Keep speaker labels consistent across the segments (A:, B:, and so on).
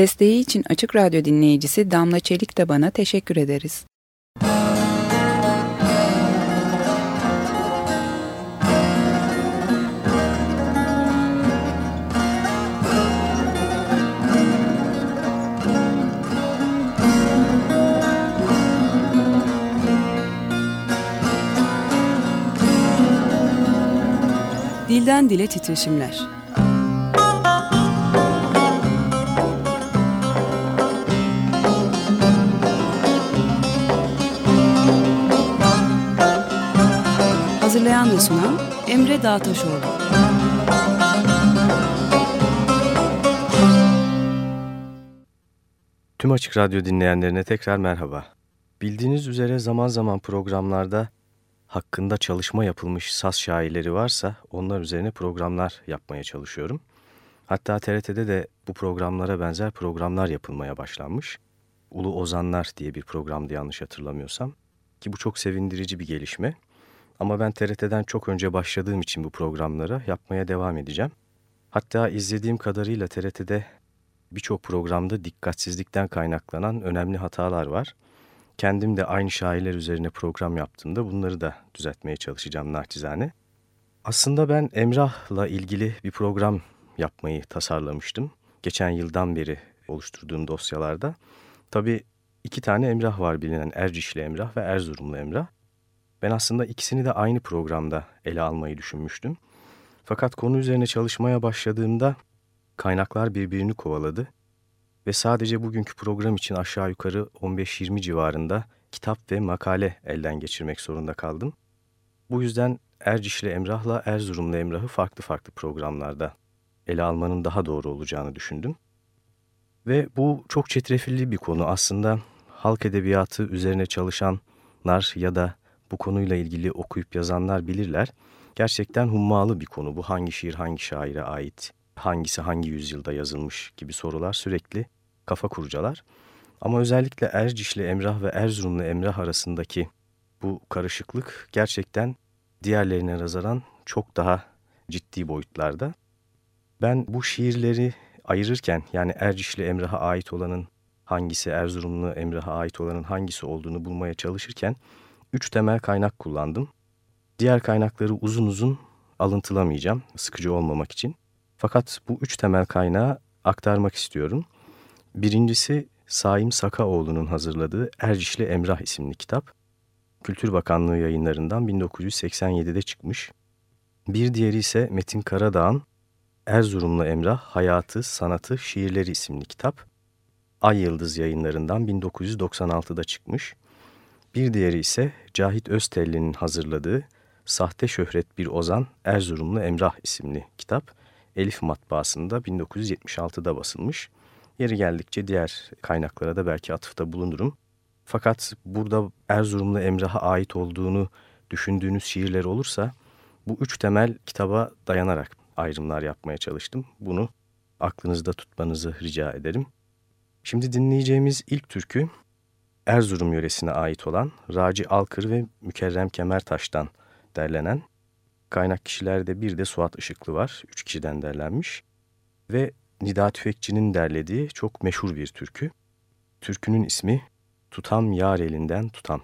A: Desteği için Açık Radyo dinleyicisi Damla Çelik Taban'a teşekkür ederiz.
B: Dilden Dile Titreşimler Hazırlayan ve sunan Emre Dağtaşoğlu.
C: Tüm Açık Radyo dinleyenlerine tekrar merhaba. Bildiğiniz üzere zaman zaman programlarda hakkında çalışma yapılmış saz şairleri varsa onlar üzerine programlar yapmaya çalışıyorum. Hatta TRT'de de bu programlara benzer programlar yapılmaya başlanmış. Ulu Ozanlar diye bir programdı yanlış hatırlamıyorsam. Ki bu çok sevindirici bir gelişme. Ama ben TRT'den çok önce başladığım için bu programlara yapmaya devam edeceğim. Hatta izlediğim kadarıyla TRT'de birçok programda dikkatsizlikten kaynaklanan önemli hatalar var. Kendim de aynı şairler üzerine program yaptığımda bunları da düzeltmeye çalışacağım naçizane. Aslında ben Emrah'la ilgili bir program yapmayı tasarlamıştım. Geçen yıldan beri oluşturduğum dosyalarda. Tabii iki tane Emrah var bilinen Ercişli Emrah ve Erzurumlu Emrah. Ben aslında ikisini de aynı programda ele almayı düşünmüştüm. Fakat konu üzerine çalışmaya başladığımda kaynaklar birbirini kovaladı ve sadece bugünkü program için aşağı yukarı 15-20 civarında kitap ve makale elden geçirmek zorunda kaldım. Bu yüzden Ercişli Emrah'la Erzurumlu Emrah'ı farklı farklı programlarda ele almanın daha doğru olacağını düşündüm. Ve bu çok çetrefilli bir konu aslında halk edebiyatı üzerine çalışanlar ya da bu konuyla ilgili okuyup yazanlar bilirler. Gerçekten hummalı bir konu bu hangi şiir hangi şaire ait, hangisi hangi yüzyılda yazılmış gibi sorular sürekli kafa kurcalar. Ama özellikle Ercişli Emrah ve Erzurumlu Emrah arasındaki bu karışıklık gerçekten diğerlerine nazaran çok daha ciddi boyutlarda. Ben bu şiirleri ayırırken yani Ercişli Emrah'a ait olanın hangisi, Erzurumlu Emrah'a ait olanın hangisi olduğunu bulmaya çalışırken üç temel kaynak kullandım. Diğer kaynakları uzun uzun alıntılamayacağım sıkıcı olmamak için. Fakat bu üç temel kaynağı aktarmak istiyorum. Birincisi Saim Sakaoğlu'nun hazırladığı Ercişli Emrah isimli kitap. Kültür Bakanlığı yayınlarından 1987'de çıkmış. Bir diğeri ise Metin Karadağ'ın Erzurumlu Emrah Hayatı, Sanatı, Şiirleri isimli kitap. Ay Yıldız yayınlarından 1996'da çıkmış. Bir diğeri ise Cahit Öztelli'nin hazırladığı Sahte Şöhret Bir Ozan Erzurumlu Emrah isimli kitap. Elif matbaasında 1976'da basılmış. Yeri geldikçe diğer kaynaklara da belki atıfta bulunurum. Fakat burada Erzurumlu Emrah'a ait olduğunu düşündüğünüz şiirler olursa bu üç temel kitaba dayanarak ayrımlar yapmaya çalıştım. Bunu aklınızda tutmanızı rica ederim. Şimdi dinleyeceğimiz ilk türkü Erzurum yöresine ait olan Raci Alkır ve Mükerrem Kemertaş'tan derlenen kaynak kişilerde bir de Suat Işıklı var. Üç kişiden derlenmiş ve Nida Tüfekçi'nin derlediği çok meşhur bir türkü. Türkünün ismi Tutam Yar Elinden Tutam.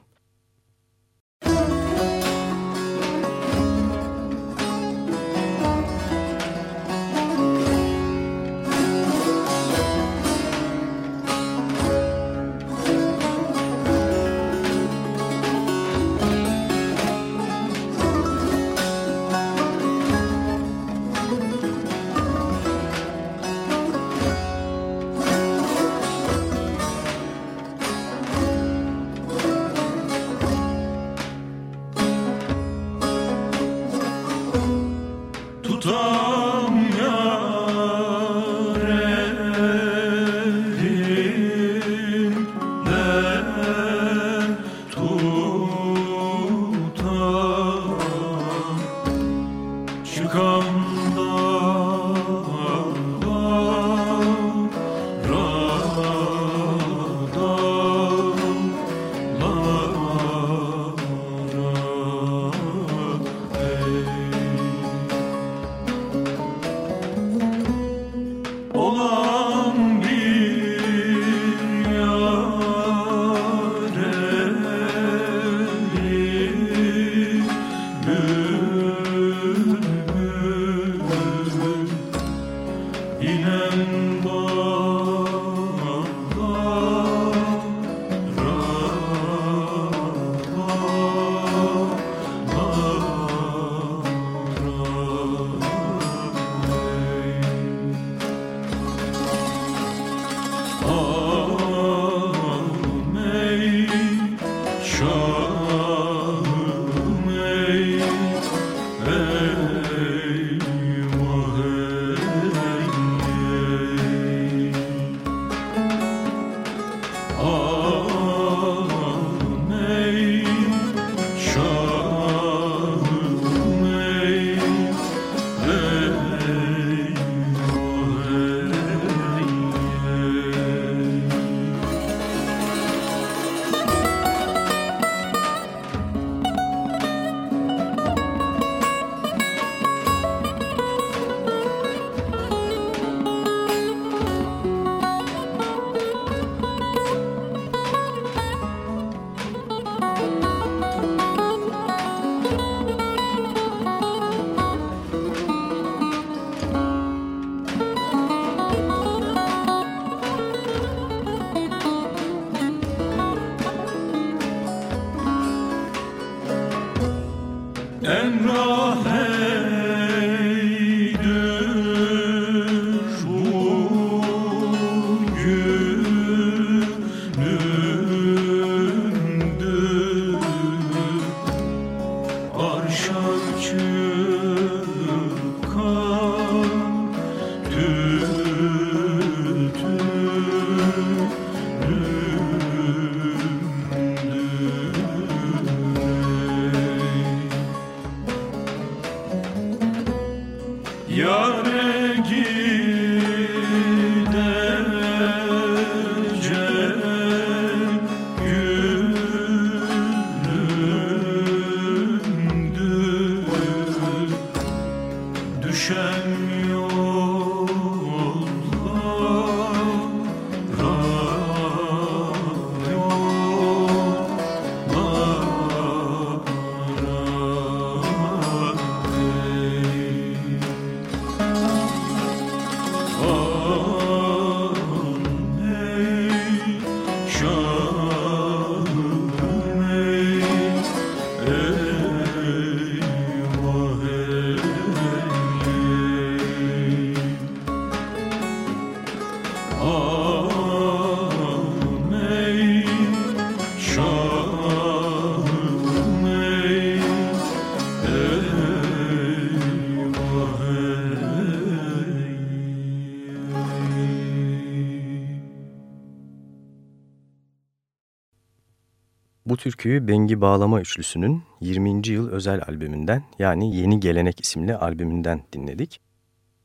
C: Türküyü Bengi Bağlama Üçlüsü'nün 20. yıl özel albümünden yani Yeni Gelenek isimli albümünden dinledik.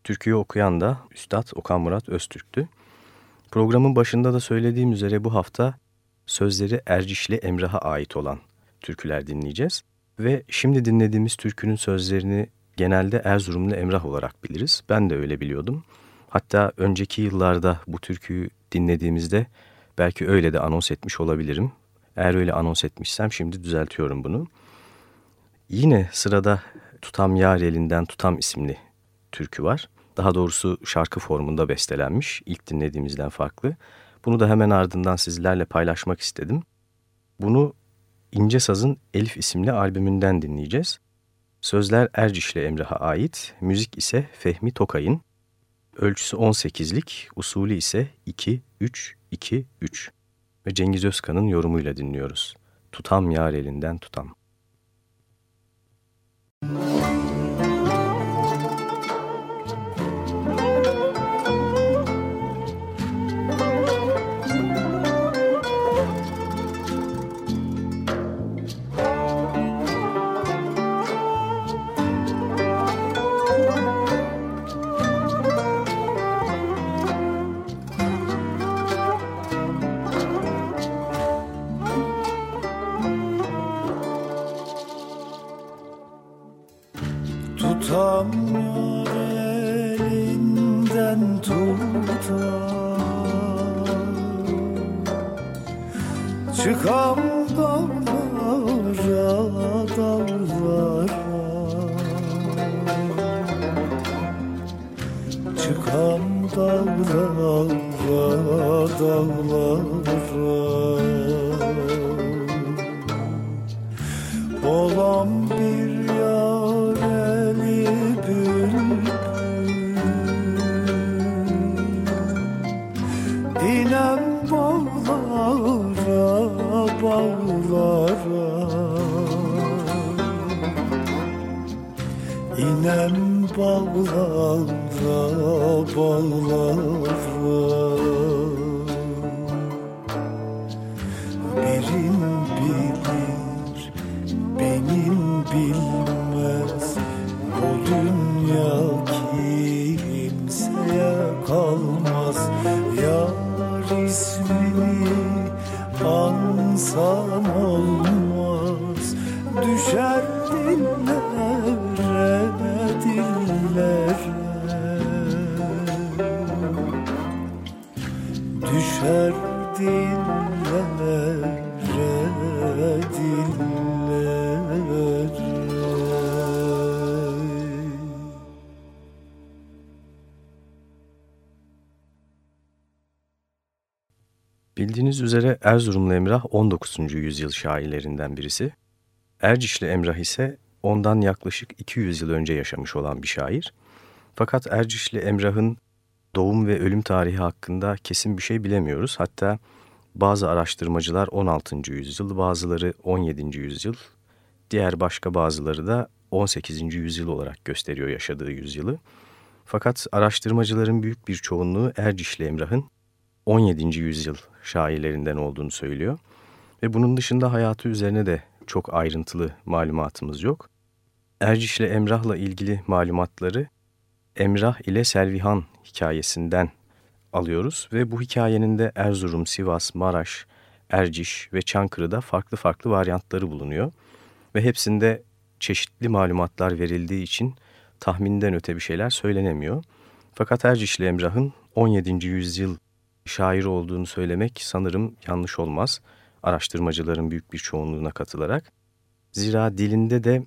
C: Türküyü okuyan da Üstad Okan Murat Öztürk'tü. Programın başında da söylediğim üzere bu hafta sözleri Ercişli Emrah'a ait olan türküler dinleyeceğiz. Ve şimdi dinlediğimiz türkünün sözlerini genelde Erzurumlu Emrah olarak biliriz. Ben de öyle biliyordum. Hatta önceki yıllarda bu türküyü dinlediğimizde belki öyle de anons etmiş olabilirim. Eğer öyle anons etmişsem şimdi düzeltiyorum bunu. Yine sırada Tutam Yar Elinden Tutam isimli türkü var. Daha doğrusu şarkı formunda bestelenmiş. İlk dinlediğimizden farklı. Bunu da hemen ardından sizlerle paylaşmak istedim. Bunu İnce Saz'ın Elif isimli albümünden dinleyeceğiz. Sözler Erciş'le Emrah'a ait, müzik ise Fehmi Tokay'ın. Ölçüsü 18'lik, usulü ise 2-3-2-3 ve Cengiz Özkan'ın yorumuyla dinliyoruz. Tutam yar elinden tutam. Müzik come Bildiğiniz üzere Erzurumlu Emrah 19. yüzyıl şairlerinden birisi. Ercişli Emrah ise ondan yaklaşık 200 yıl önce yaşamış olan bir şair. Fakat Ercişli Emrah'ın doğum ve ölüm tarihi hakkında kesin bir şey bilemiyoruz. Hatta bazı araştırmacılar 16. yüzyıl, bazıları 17. yüzyıl, diğer başka bazıları da 18. yüzyıl olarak gösteriyor yaşadığı yüzyılı. Fakat araştırmacıların büyük bir çoğunluğu Ercişli Emrah'ın 17. yüzyıl şairlerinden olduğunu söylüyor. Ve bunun dışında hayatı üzerine de çok ayrıntılı malumatımız yok. Erciş'le Emrah'la ilgili malumatları Emrah ile Selvihan hikayesinden alıyoruz ve bu hikayenin de Erzurum, Sivas, Maraş, Erciş ve Çankırı'da farklı farklı varyantları bulunuyor. Ve hepsinde çeşitli malumatlar verildiği için tahminden öte bir şeyler söylenemiyor. Fakat Erciş'le Emrah'ın 17. yüzyıl şair olduğunu söylemek sanırım yanlış olmaz. Araştırmacıların büyük bir çoğunluğuna katılarak. Zira dilinde de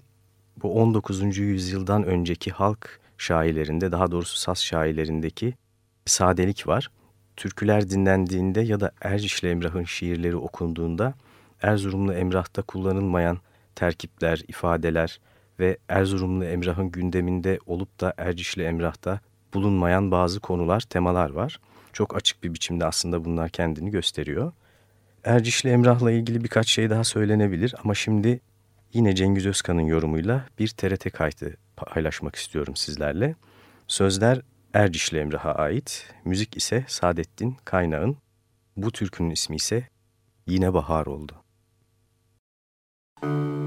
C: bu 19. yüzyıldan önceki halk şairlerinde daha doğrusu saz şairlerindeki sadelik var. Türküler dinlendiğinde ya da Ercişli Emrah'ın şiirleri okunduğunda Erzurumlu Emrah'ta kullanılmayan terkipler, ifadeler ve Erzurumlu Emrah'ın gündeminde olup da Ercişli Emrah'ta bulunmayan bazı konular, temalar var. Çok açık bir biçimde aslında bunlar kendini gösteriyor. Ercişli Emrah'la ilgili birkaç şey daha söylenebilir ama şimdi yine Cengiz Özkan'ın yorumuyla bir TRT kaydı paylaşmak istiyorum sizlerle. Sözler Ercişli Emrah'a ait, müzik ise Saadettin Kaynağ'ın, bu türkünün ismi ise Yine Bahar oldu. Müzik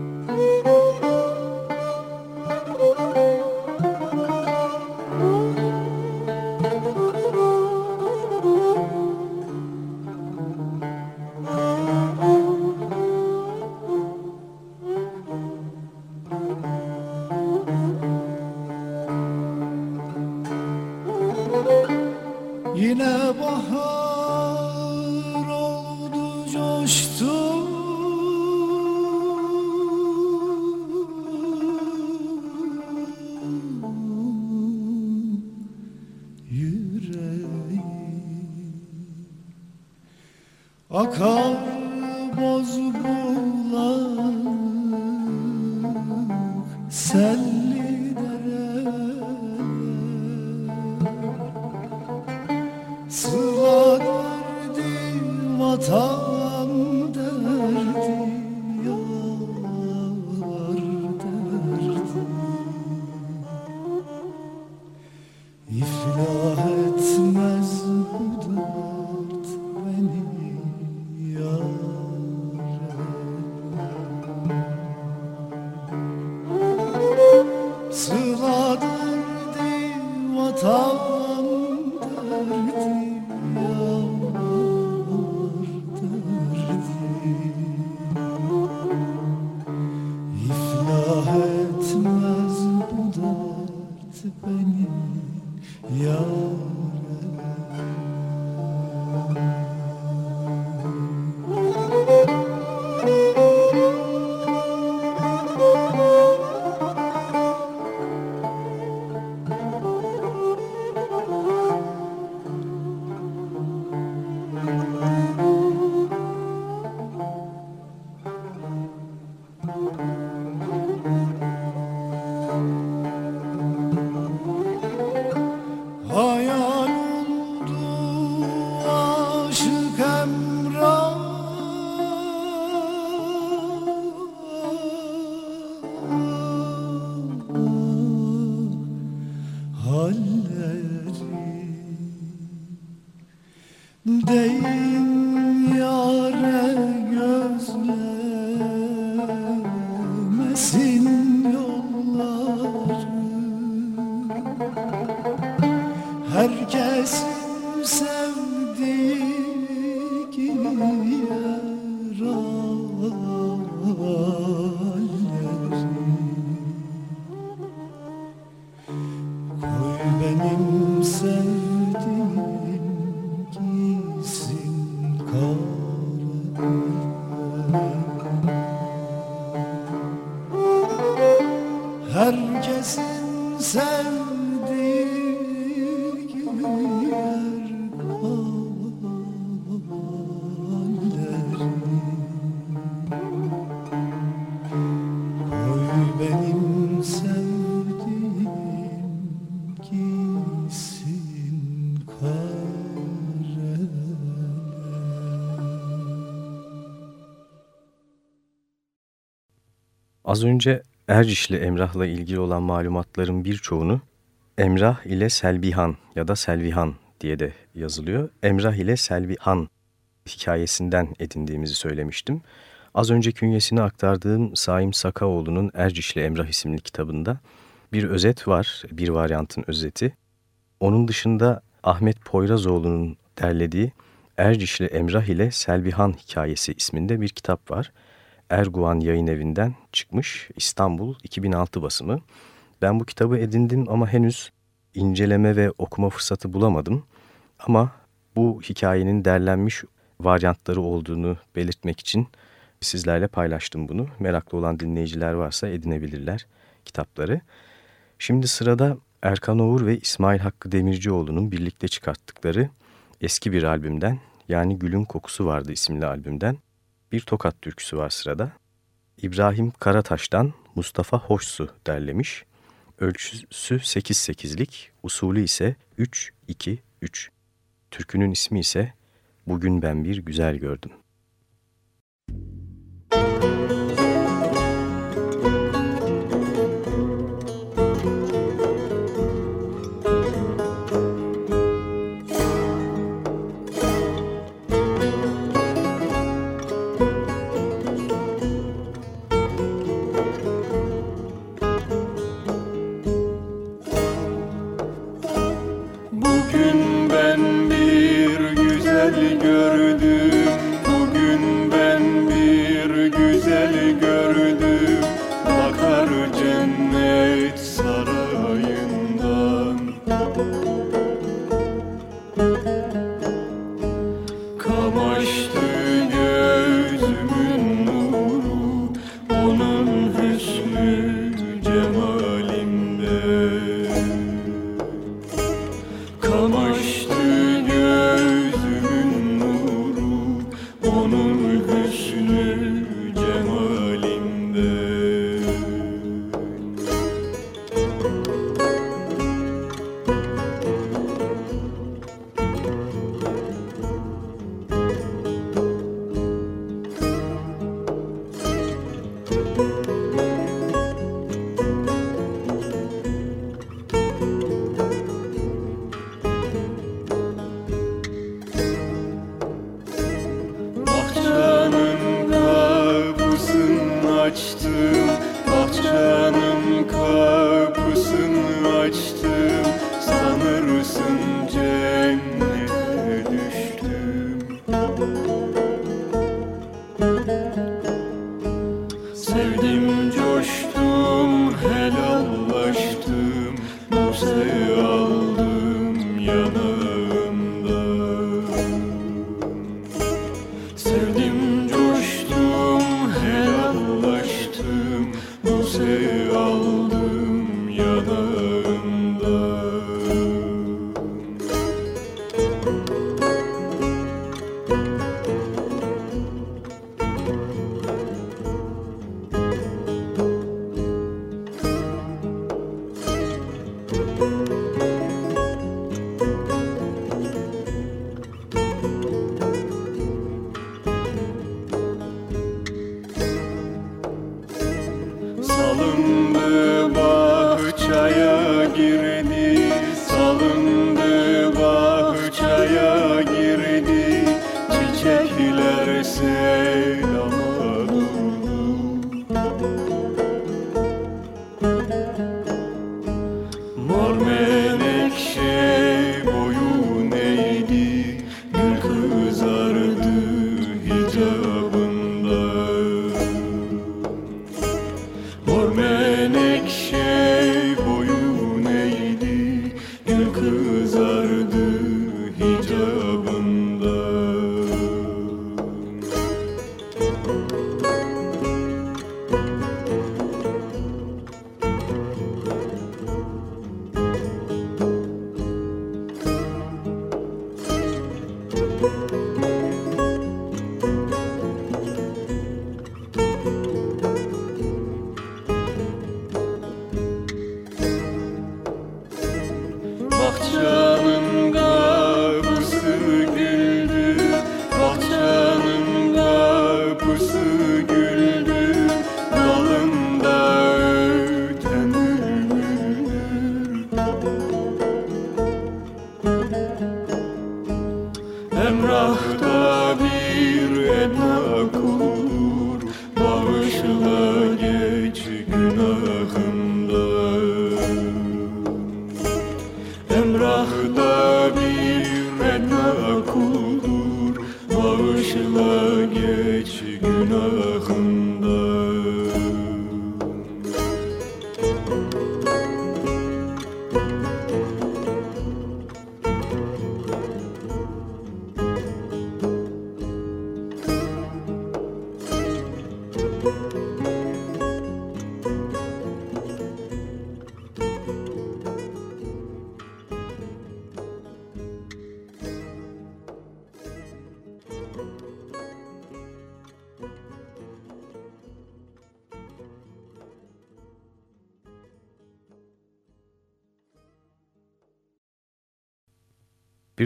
D: herkes sen
C: Az önce Erciş'le Emrah'la ilgili olan malumatların birçoğunu Emrah ile Selvihan ya da Selvihan diye de yazılıyor. Emrah ile Selvihan hikayesinden edindiğimizi söylemiştim. Az önce künyesini aktardığım Saim Sakaoğlu'nun Erciş'le Emrah isimli kitabında bir özet var, bir varyantın özeti. Onun dışında Ahmet Poyrazoğlu'nun derlediği Erciş'le Emrah ile Selvihan hikayesi isminde bir kitap var. Erguvan yayın evinden çıkmış İstanbul 2006 basımı. Ben bu kitabı edindim ama henüz inceleme ve okuma fırsatı bulamadım. Ama bu hikayenin derlenmiş varyantları olduğunu belirtmek için sizlerle paylaştım bunu. Meraklı olan dinleyiciler varsa edinebilirler kitapları. Şimdi sırada Erkan Oğur ve İsmail Hakkı Demircioğlu'nun birlikte çıkarttıkları eski bir albümden yani Gülün Kokusu Vardı isimli albümden bir tokat türküsü var sırada. İbrahim Karataş'tan Mustafa Hoşsu derlemiş. Ölçüsü 8-8'lik, usulü ise 3-2-3. Türkünün ismi ise Bugün Ben Bir Güzel Gördüm.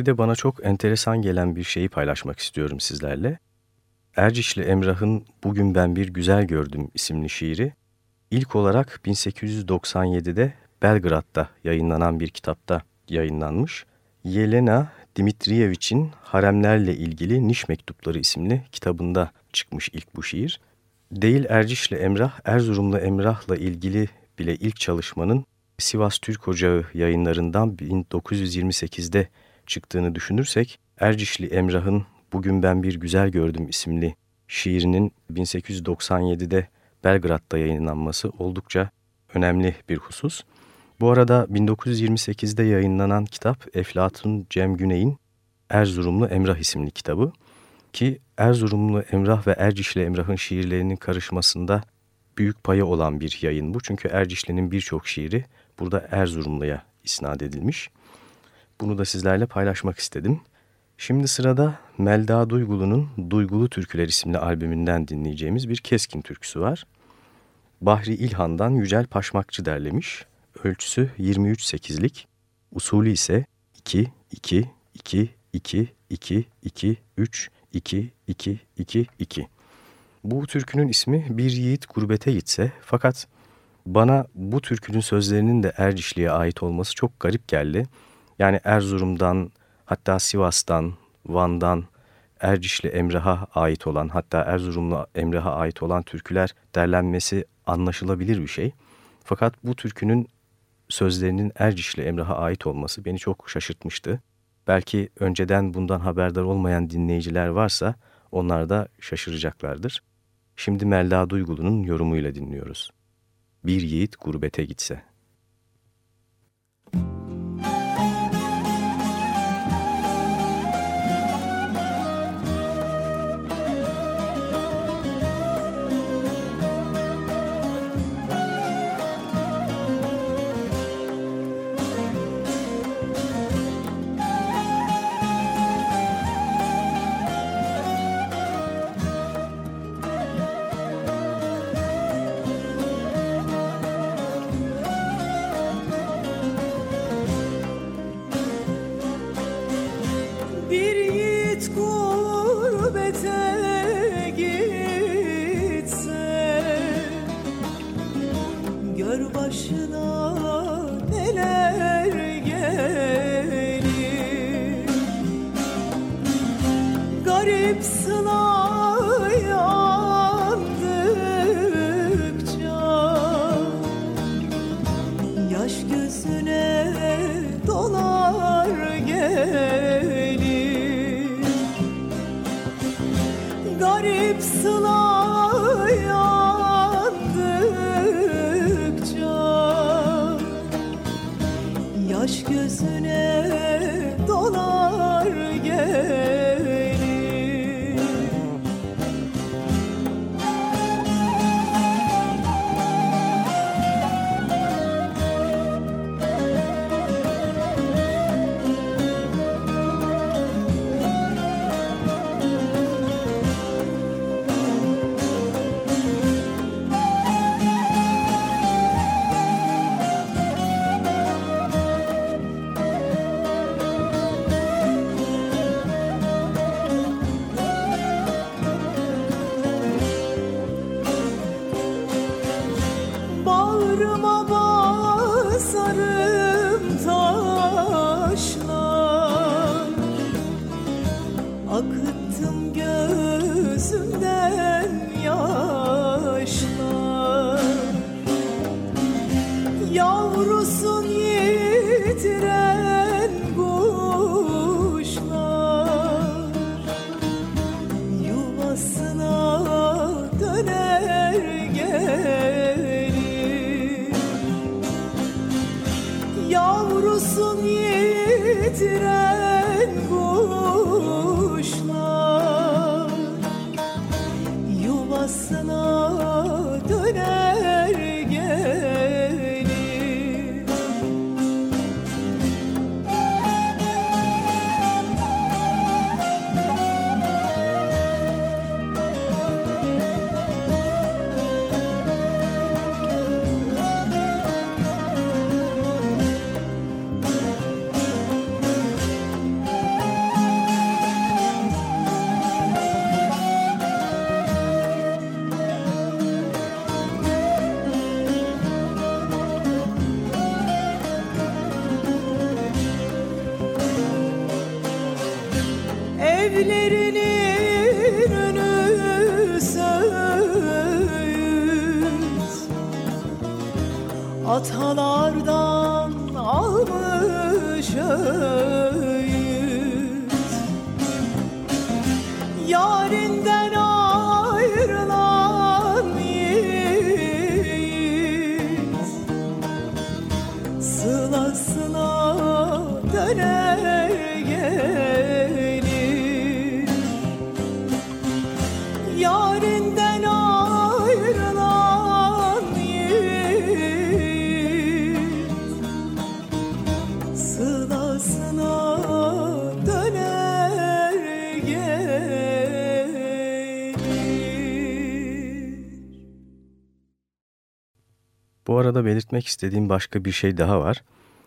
C: Bir de bana çok enteresan gelen bir şeyi paylaşmak istiyorum sizlerle. Ercişli Emrah'ın Bugün Ben Bir Güzel Gördüm isimli şiiri ilk olarak 1897'de Belgrad'da yayınlanan bir kitapta yayınlanmış. Yelena Dimitriyevich'in Haremlerle ilgili Niş Mektupları isimli kitabında çıkmış ilk bu şiir. Değil Ercişli Emrah, Erzurumlu Emrah'la ilgili bile ilk çalışmanın Sivas Türk Ocağı yayınlarından 1928'de çıktığını düşünürsek, Ercişli Emrah'ın Bugün Ben Bir Güzel Gördüm isimli şiirinin 1897'de Belgrad'da yayınlanması oldukça önemli bir husus. Bu arada 1928'de yayınlanan kitap Eflatun Cem Güney'in Erzurumlu Emrah isimli kitabı ki Erzurumlu Emrah ve Ercişli Emrah'ın şiirlerinin karışmasında büyük payı olan bir yayın bu. Çünkü Ercişli'nin birçok şiiri burada Erzurumlu'ya isnat edilmiş. Bunu da sizlerle paylaşmak istedim. Şimdi sırada Melda Duygulu'nun Duygulu Türküler isimli albümünden dinleyeceğimiz bir keskin türküsü var. Bahri İlhan'dan Yücel Paşmakçı derlemiş. Ölçüsü 23-8'lik, usulü ise 2-2-2-2-2-2-3-2-2-2-2-2. Bu türkünün ismi Bir Yiğit Gurbete Gitse fakat bana bu türkünün sözlerinin de Ercişli'ye ait olması çok garip geldi. Yani Erzurum'dan, hatta Sivas'tan, Van'dan, Ercişli Emrah'a ait olan, hatta Erzurumlu Emrah'a ait olan türküler derlenmesi anlaşılabilir bir şey. Fakat bu türkünün sözlerinin Ercişli Emrah'a ait olması beni çok şaşırtmıştı. Belki önceden bundan haberdar olmayan dinleyiciler varsa onlar da şaşıracaklardır. Şimdi Melda Duygulu'nun yorumuyla dinliyoruz. Bir yiğit gurbete gitse.
D: Atalardan almış
C: arada belirtmek istediğim başka bir şey daha var.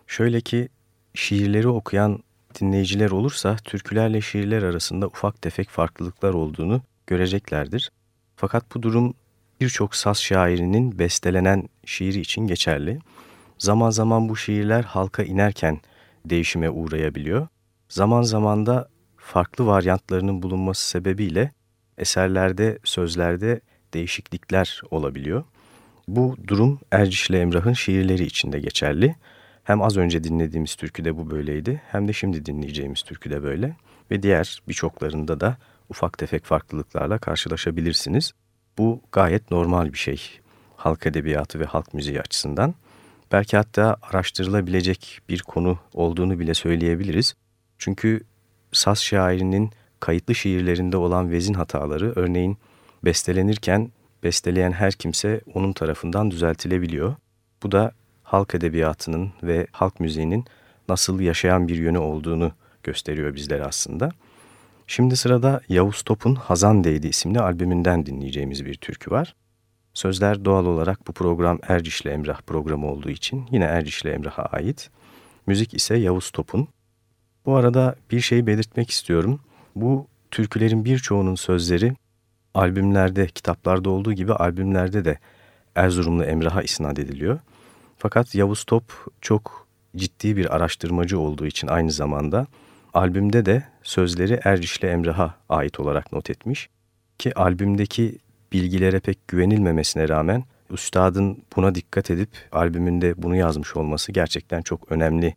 C: Şöyle ki şiirleri okuyan dinleyiciler olursa türkülerle şiirler arasında ufak tefek farklılıklar olduğunu göreceklerdir. Fakat bu durum birçok saz şairinin bestelenen şiiri için geçerli. Zaman zaman bu şiirler halka inerken değişime uğrayabiliyor. Zaman zaman da farklı varyantlarının bulunması sebebiyle eserlerde, sözlerde değişiklikler olabiliyor. Bu durum Erciş ile Emrah'ın şiirleri içinde geçerli. Hem az önce dinlediğimiz türküde bu böyleydi hem de şimdi dinleyeceğimiz türküde böyle. Ve diğer birçoklarında da ufak tefek farklılıklarla karşılaşabilirsiniz. Bu gayet normal bir şey halk edebiyatı ve halk müziği açısından. Belki hatta araştırılabilecek bir konu olduğunu bile söyleyebiliriz. Çünkü saz şairinin kayıtlı şiirlerinde olan vezin hataları örneğin bestelenirken besteleyen her kimse onun tarafından düzeltilebiliyor. Bu da halk edebiyatının ve halk müziğinin nasıl yaşayan bir yönü olduğunu gösteriyor bizlere aslında. Şimdi sırada Yavuz Top'un Hazan Değdi isimli albümünden dinleyeceğimiz bir türkü var. Sözler doğal olarak bu program Erciş'le Emrah programı olduğu için yine Erciş'le Emrah'a ait. Müzik ise Yavuz Top'un. Bu arada bir şey belirtmek istiyorum. Bu türkülerin birçoğunun sözleri albümlerde, kitaplarda olduğu gibi albümlerde de Erzurumlu Emrah'a isnat ediliyor. Fakat Yavuz Top çok ciddi bir araştırmacı olduğu için aynı zamanda albümde de sözleri Erciş'le Emrah'a ait olarak not etmiş. Ki albümdeki bilgilere pek güvenilmemesine rağmen üstadın buna dikkat edip albümünde bunu yazmış olması gerçekten çok önemli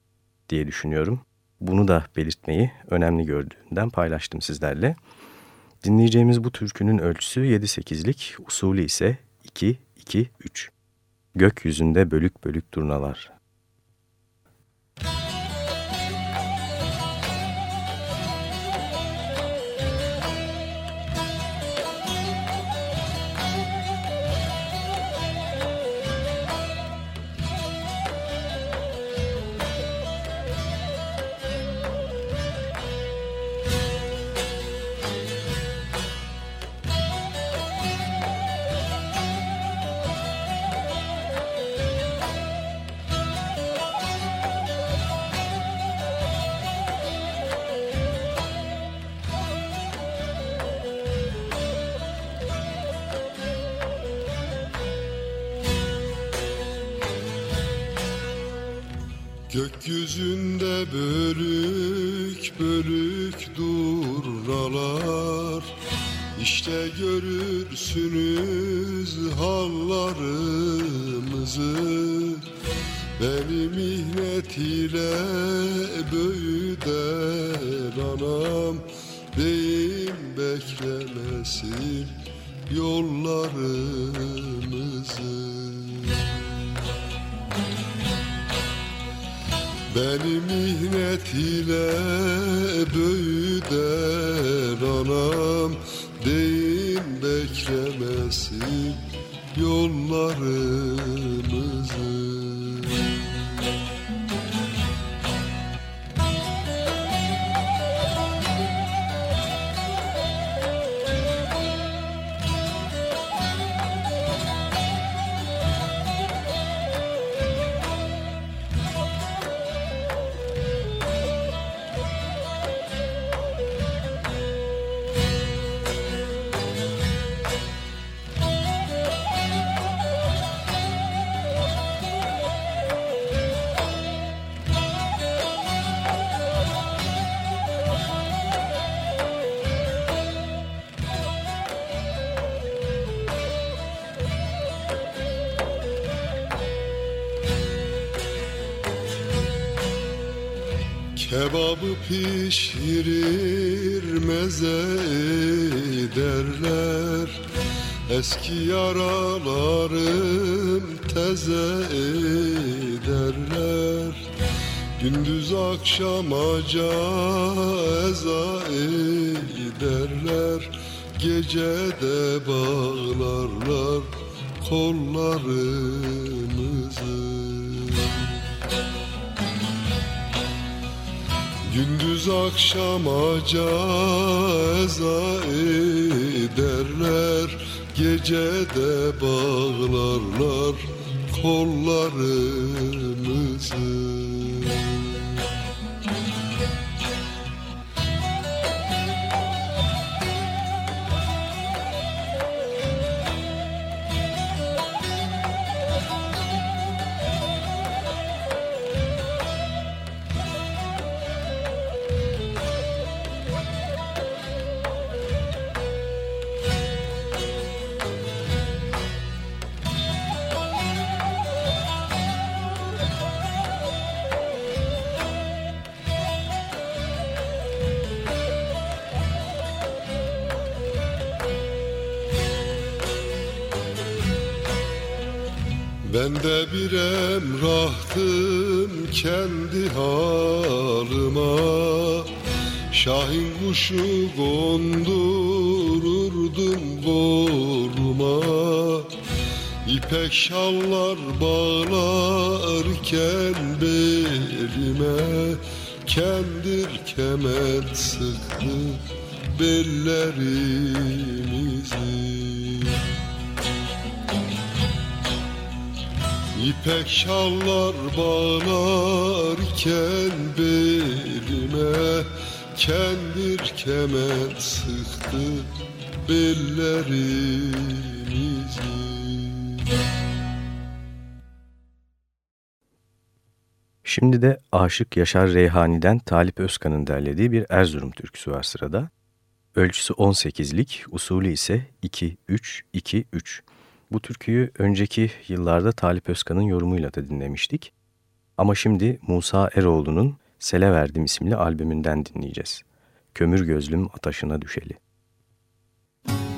C: diye düşünüyorum. Bunu da belirtmeyi önemli gördüğünden paylaştım sizlerle. Dinleyeceğimiz bu türkünün ölçüsü 7-8'lik, usulü ise 2-2-3. Gökyüzünde bölük bölük turnalar.
E: Gökyüzünde bölük bölük durralar.
F: İşte görürsünüz hallarımızı. Beni mihnet ile büyüden anam. Beyim beklemesin yollarımızı Beni mihnet ile büyüden anam. Deyin beklemesin yollarımızı pişirir meze ederler Eski yaralarım teze ederler Gündüz akşam aca eza ederler Gecede bağlarlar kollarımızı Gündüz akşam aca eza ederler Gecede bağlarlar kollarımızı de bir emrahtım kendi halıma. Şahin kuşu kondururdum koluma. İpek şallar bağlarken belime. Kendir kemer sıktı bellerimizi İpek şallar bağlarken belime Kendir kemer sıktı bellerimizi
C: Şimdi de Aşık Yaşar Reyhani'den Talip Özkan'ın derlediği bir Erzurum türküsü var sırada. Ölçüsü 18'lik, usulü ise 2-3-2-3. Bu türküyü önceki yıllarda Talip Özkan'ın yorumuyla da dinlemiştik. Ama şimdi Musa Eroğlu'nun Sele Verdim isimli albümünden dinleyeceğiz. Kömür gözlüm ataşına düşeli.
F: Kömür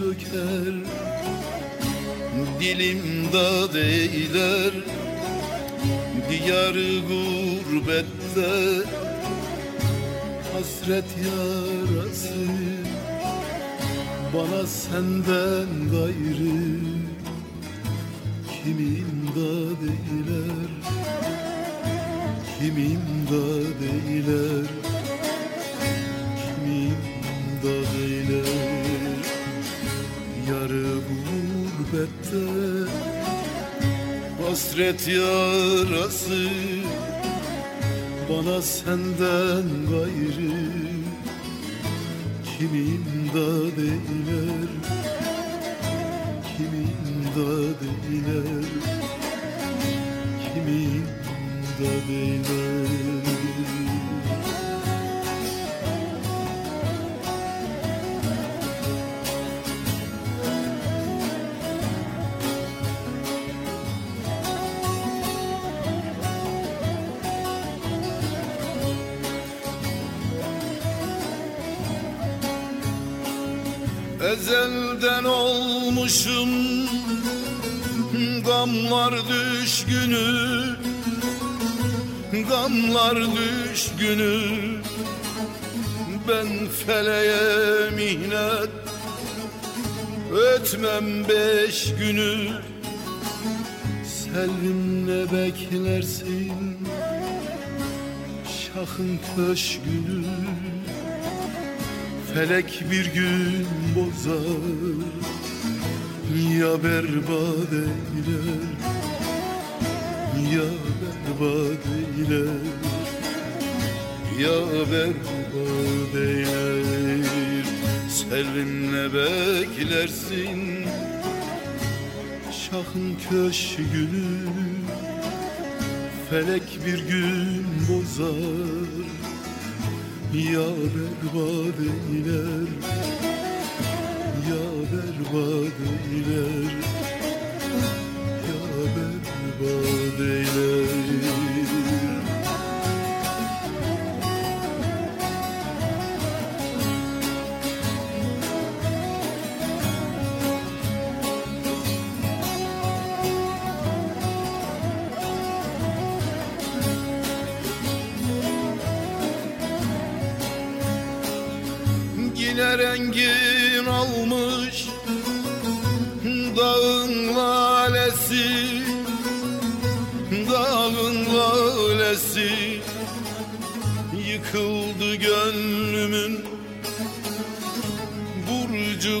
F: döker Dilim da eyler Diyar gurbette
E: hasret yarası Bana senden gayrı Kimim da değiller Kimim da değiller gurbette Hasret yarası bana senden gayrı. Kimin da değiller Kimin da değiller Kimin da değiller Ezelden olmuşum. Gamlar düşgünü. Gamlar düşgünü. Ben feleğe mihnet Ötmem beş günü. Selvimle beklersin? Şahın köşkünü Felek bir gün bozar Ya berbat eyler Ya berbat eyler Ya berbat eyler. Selvimle beklersin Şahın köşkünü Felek bir gün bozar ya berbat eyler Ya berbat eyler Ya berbat eyler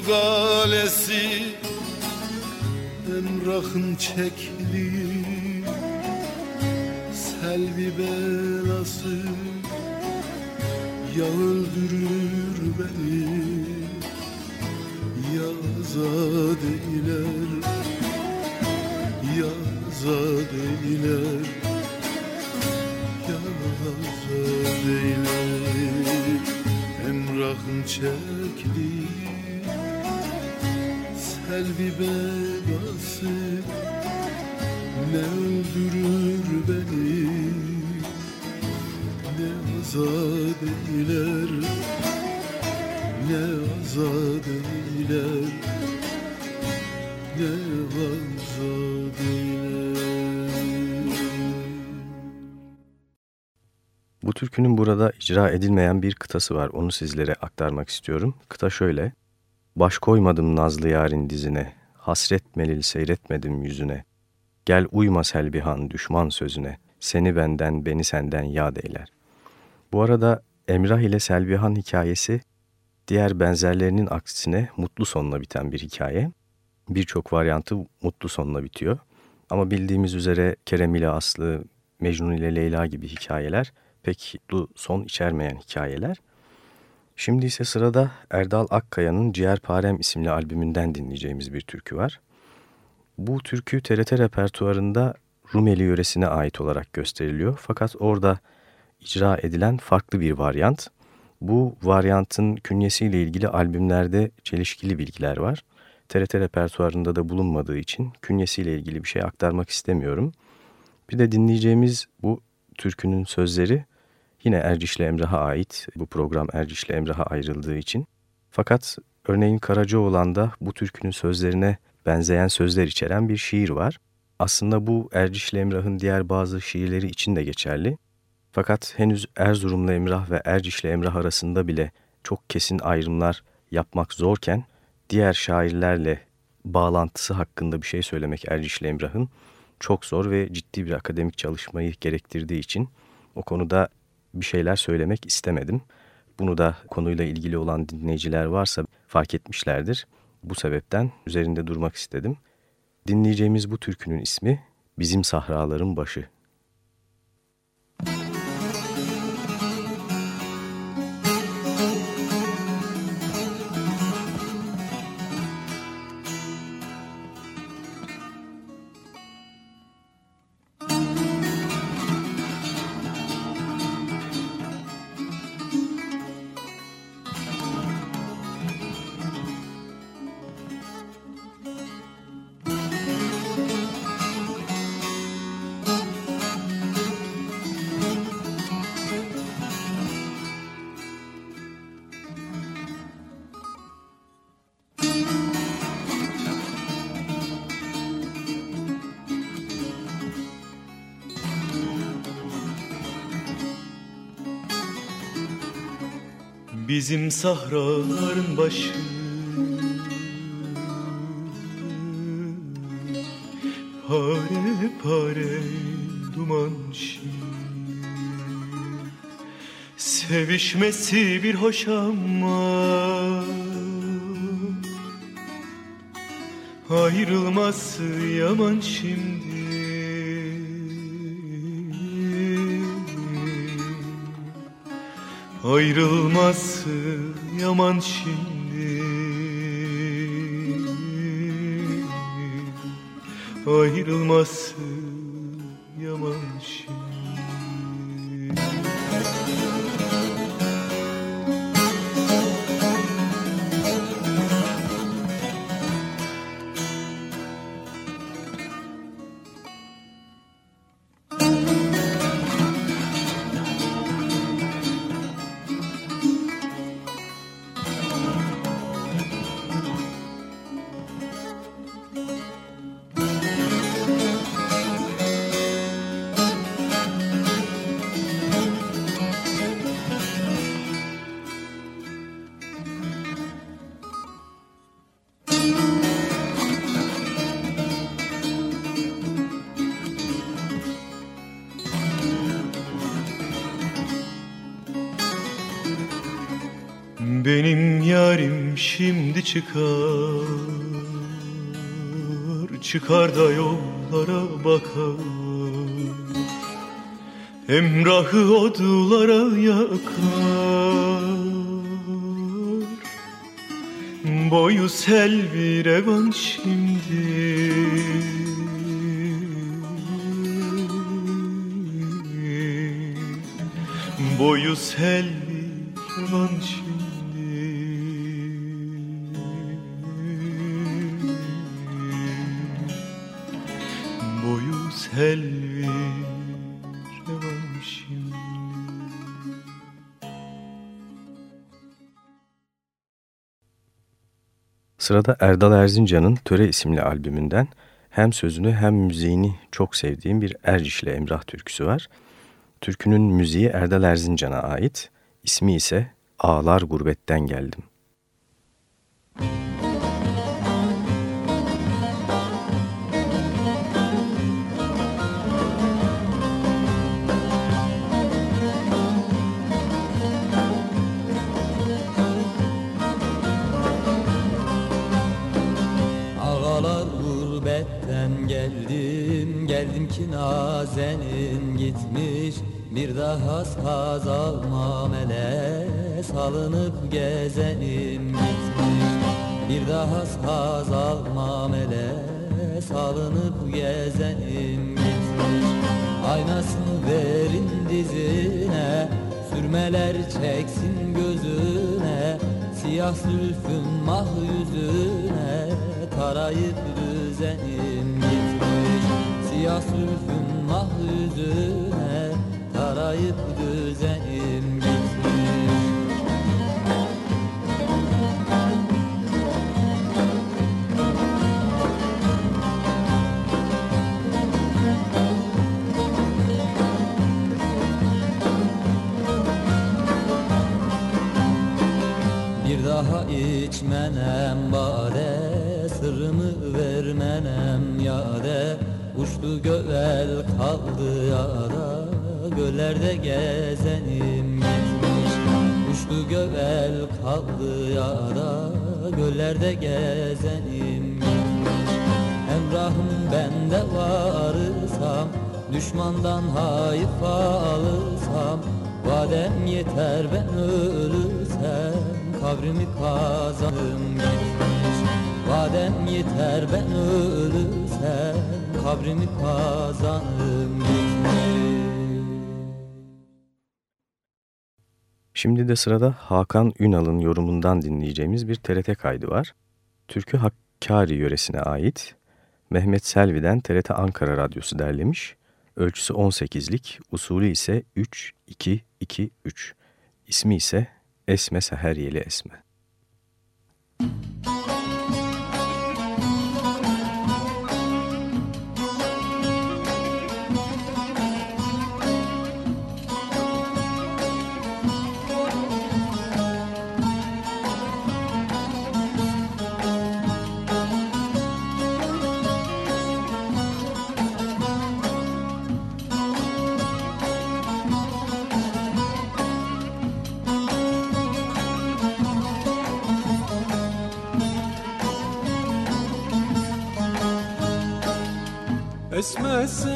E: galesi Emrahın çekli Selvi belası Ya öldürür beni Ya azad eyler Ya azad eyler Ya azad eyler. Emrahın çekli
C: Bu türkünün burada icra edilmeyen bir kıtası var. Onu sizlere aktarmak istiyorum. Kıta şöyle. Baş koymadım nazlı yarın dizine. Hasret melil seyretmedim yüzüne. Gel uyma selbihan düşman sözüne. Seni benden beni senden yad eyler. Bu arada Emrah ile Selvihan hikayesi diğer benzerlerinin aksine mutlu sonla biten bir hikaye. Birçok varyantı mutlu sonla bitiyor. Ama bildiğimiz üzere Kerem ile Aslı, Mecnun ile Leyla gibi hikayeler pek mutlu son içermeyen hikayeler. Şimdi ise sırada Erdal Akkaya'nın Ciğerparem isimli albümünden dinleyeceğimiz bir türkü var. Bu türkü TRT repertuarında Rumeli yöresine ait olarak gösteriliyor. Fakat orada icra edilen farklı bir varyant. Bu varyantın künyesiyle ilgili albümlerde çelişkili bilgiler var. TRT repertuarında da bulunmadığı için künyesiyle ilgili bir şey aktarmak istemiyorum. Bir de dinleyeceğimiz bu türkünün sözleri yine Erciş'le Emrah'a ait. Bu program Erciş'le Emrah'a ayrıldığı için. Fakat örneğin Karacaoğlan'da bu türkünün sözlerine benzeyen sözler içeren bir şiir var. Aslında bu Erciş'le Emrah'ın diğer bazı şiirleri için de geçerli. Fakat henüz Erzurumlu Emrah ve Ercişli Emrah arasında bile çok kesin ayrımlar yapmak zorken diğer şairlerle bağlantısı hakkında bir şey söylemek Ercişli Emrah'ın çok zor ve ciddi bir akademik çalışmayı gerektirdiği için o konuda bir şeyler söylemek istemedim. Bunu da konuyla ilgili olan dinleyiciler varsa fark etmişlerdir. Bu sebepten üzerinde durmak istedim. Dinleyeceğimiz bu türkünün ismi Bizim Sahraların Başı.
G: Bizim sahraların başı. Pare pare duman Sevişmesi bir hoş ama Ayrılması yaman şimdi Ayrılması yaman şimdi. Ayrılması çıkar. Çıkar da yollara bakar. Emrahı odlara yakar. Boyu sel bir evan şimdi. Boyu sel
C: Sırada Erdal Erzincan'ın Töre isimli albümünden hem sözünü hem müziğini çok sevdiğim bir Ercişli Emrah türküsü var. Türkünün müziği Erdal Erzincan'a ait, ismi ise Ağlar Gurbetten Geldim.
H: Ağalar geldim Geldim ki nazenin gitmiş Bir daha saz almam ele Salınıp gezenim gitmiş. Bir daha saz almam ele Salınıp gezenim gitmiş. Aynasını verin dizine Sürmeler çeksin gözüne. Siyah zülfün mah yüzüne Tarayıp düzenim ya sülfün mah Tarayıp düzenim gitmiş Bir daha içmenem bare Sırrımı vermenem yare Uçtu gövel kaldı yada Göllerde gezenim gitmiş Uçtu gövel kaldı yada Göllerde gezenim gitmiş Emrahım bende varırsam Düşmandan hayıf alırsam Vadem yeter ben ölürsem Kabrimi kazanım gitmiş Vadem yeter ben ölürsem Kabrimi kazanım
C: Şimdi de sırada Hakan Ünal'ın yorumundan dinleyeceğimiz bir TRT kaydı var. Türkü Hakkari yöresine ait Mehmet Selvi'den TRT Ankara Radyosu derlemiş. Ölçüsü 18'lik, usulü ise 3-2-2-3. İsmi ise Esme Seheryeli Esme. Müzik
E: Esme seher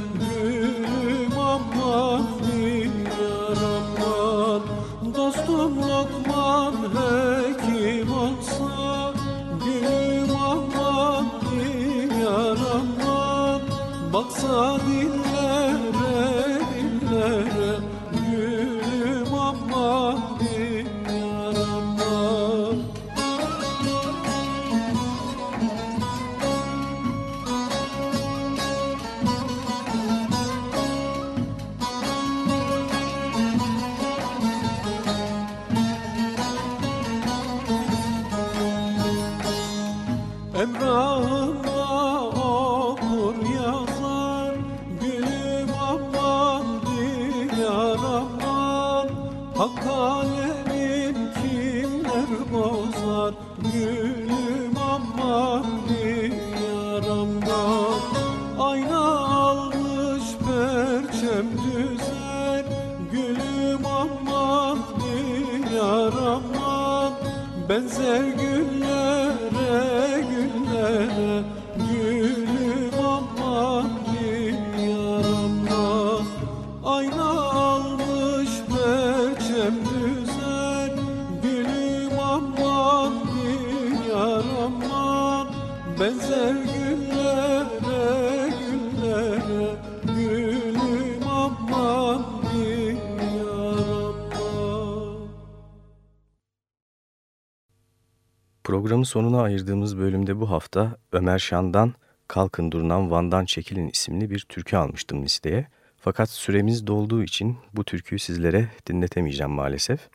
C: Programın sonuna ayırdığımız bölümde bu hafta Ömer Şan'dan Kalkın Durnan Van'dan Çekilin isimli bir türkü almıştım listeye. Fakat süremiz dolduğu için bu türküyü sizlere dinletemeyeceğim maalesef.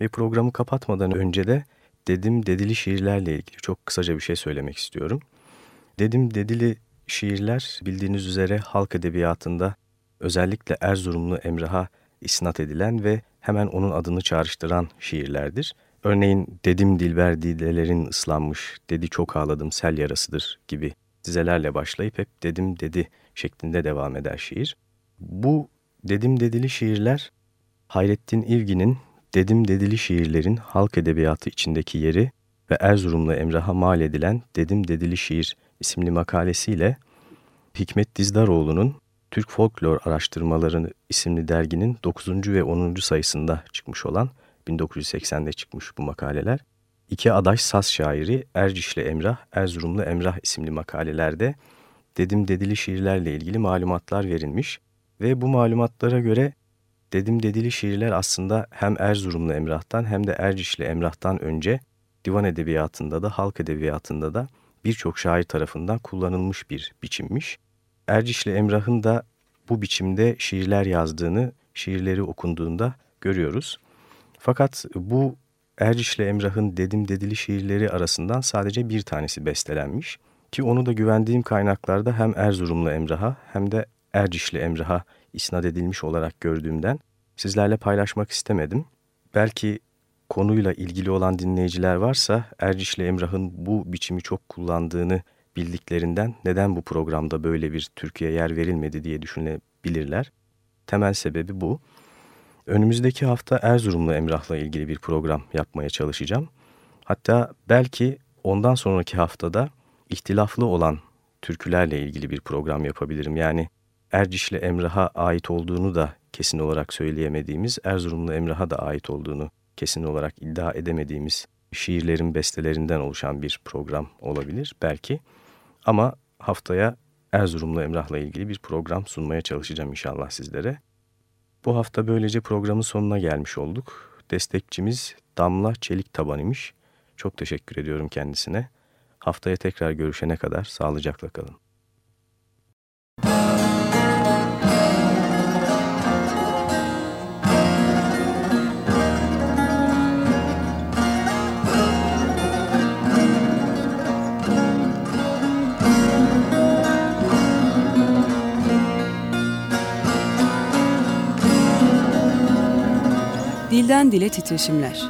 C: Ve programı kapatmadan önce de Dedim Dedili şiirlerle ilgili çok kısaca bir şey söylemek istiyorum. Dedim Dedili şiirler bildiğiniz üzere halk edebiyatında özellikle Erzurumlu Emrah'a isnat edilen ve hemen onun adını çağrıştıran şiirlerdir. Örneğin Dedim Dilber Didelerin ıslanmış, dedi çok ağladım sel yarasıdır gibi dizelerle başlayıp hep dedim dedi şeklinde devam eder şiir. Bu dedim dedili şiirler Hayrettin İlgin'in Dedim Dedili şiirlerin halk edebiyatı içindeki yeri ve Erzurumlu Emrah'a mal edilen Dedim Dedili Şiir isimli makalesiyle Hikmet Dizdaroğlu'nun Türk Folklor Araştırmaları isimli derginin 9. ve 10. sayısında çıkmış olan 1980'de çıkmış bu makaleler. İki adaş saz şairi Ercişli Emrah, Erzurumlu Emrah isimli makalelerde Dedim Dedili şiirlerle ilgili malumatlar verilmiş ve bu malumatlara göre Dedim Dedili şiirler aslında hem Erzurumlu Emrah'tan hem de Ercişli Emrah'tan önce divan edebiyatında da halk edebiyatında da birçok şair tarafından kullanılmış bir biçimmiş. Ercişli Emrah'ın da bu biçimde şiirler yazdığını, şiirleri okunduğunda görüyoruz. Fakat bu Ercişli Emrah'ın Dedim Dedili şiirleri arasından sadece bir tanesi bestelenmiş. Ki onu da güvendiğim kaynaklarda hem Erzurumlu Emrah'a hem de Ercişli Emrah'a isnat edilmiş olarak gördüğümden sizlerle paylaşmak istemedim. Belki konuyla ilgili olan dinleyiciler varsa Ercişli Emrah'ın bu biçimi çok kullandığını bildiklerinden neden bu programda böyle bir Türkiye yer verilmedi diye düşünebilirler. Temel sebebi bu. Önümüzdeki hafta Erzurumlu Emrah'la ilgili bir program yapmaya çalışacağım. Hatta belki ondan sonraki haftada ihtilaflı olan türkülerle ilgili bir program yapabilirim. Yani Ercişli Emrah'a ait olduğunu da kesin olarak söyleyemediğimiz, Erzurumlu Emrah'a da ait olduğunu kesin olarak iddia edemediğimiz şiirlerin bestelerinden oluşan bir program olabilir belki. Ama haftaya Erzurumlu Emrah'la ilgili bir program sunmaya çalışacağım inşallah sizlere. Bu hafta böylece programın sonuna gelmiş olduk. Destekçimiz Damla Çelik Taban imiş. Çok teşekkür ediyorum kendisine. Haftaya tekrar görüşene kadar sağlıcakla kalın.
B: Dilden dile titreşimler.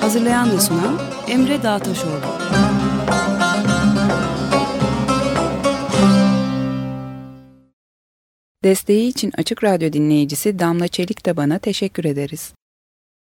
B: Hazırlayan ve sunan Emre Dağtaşoğlu.
A: Desteği için Açık Radyo dinleyicisi Damla Çelik de bana teşekkür ederiz.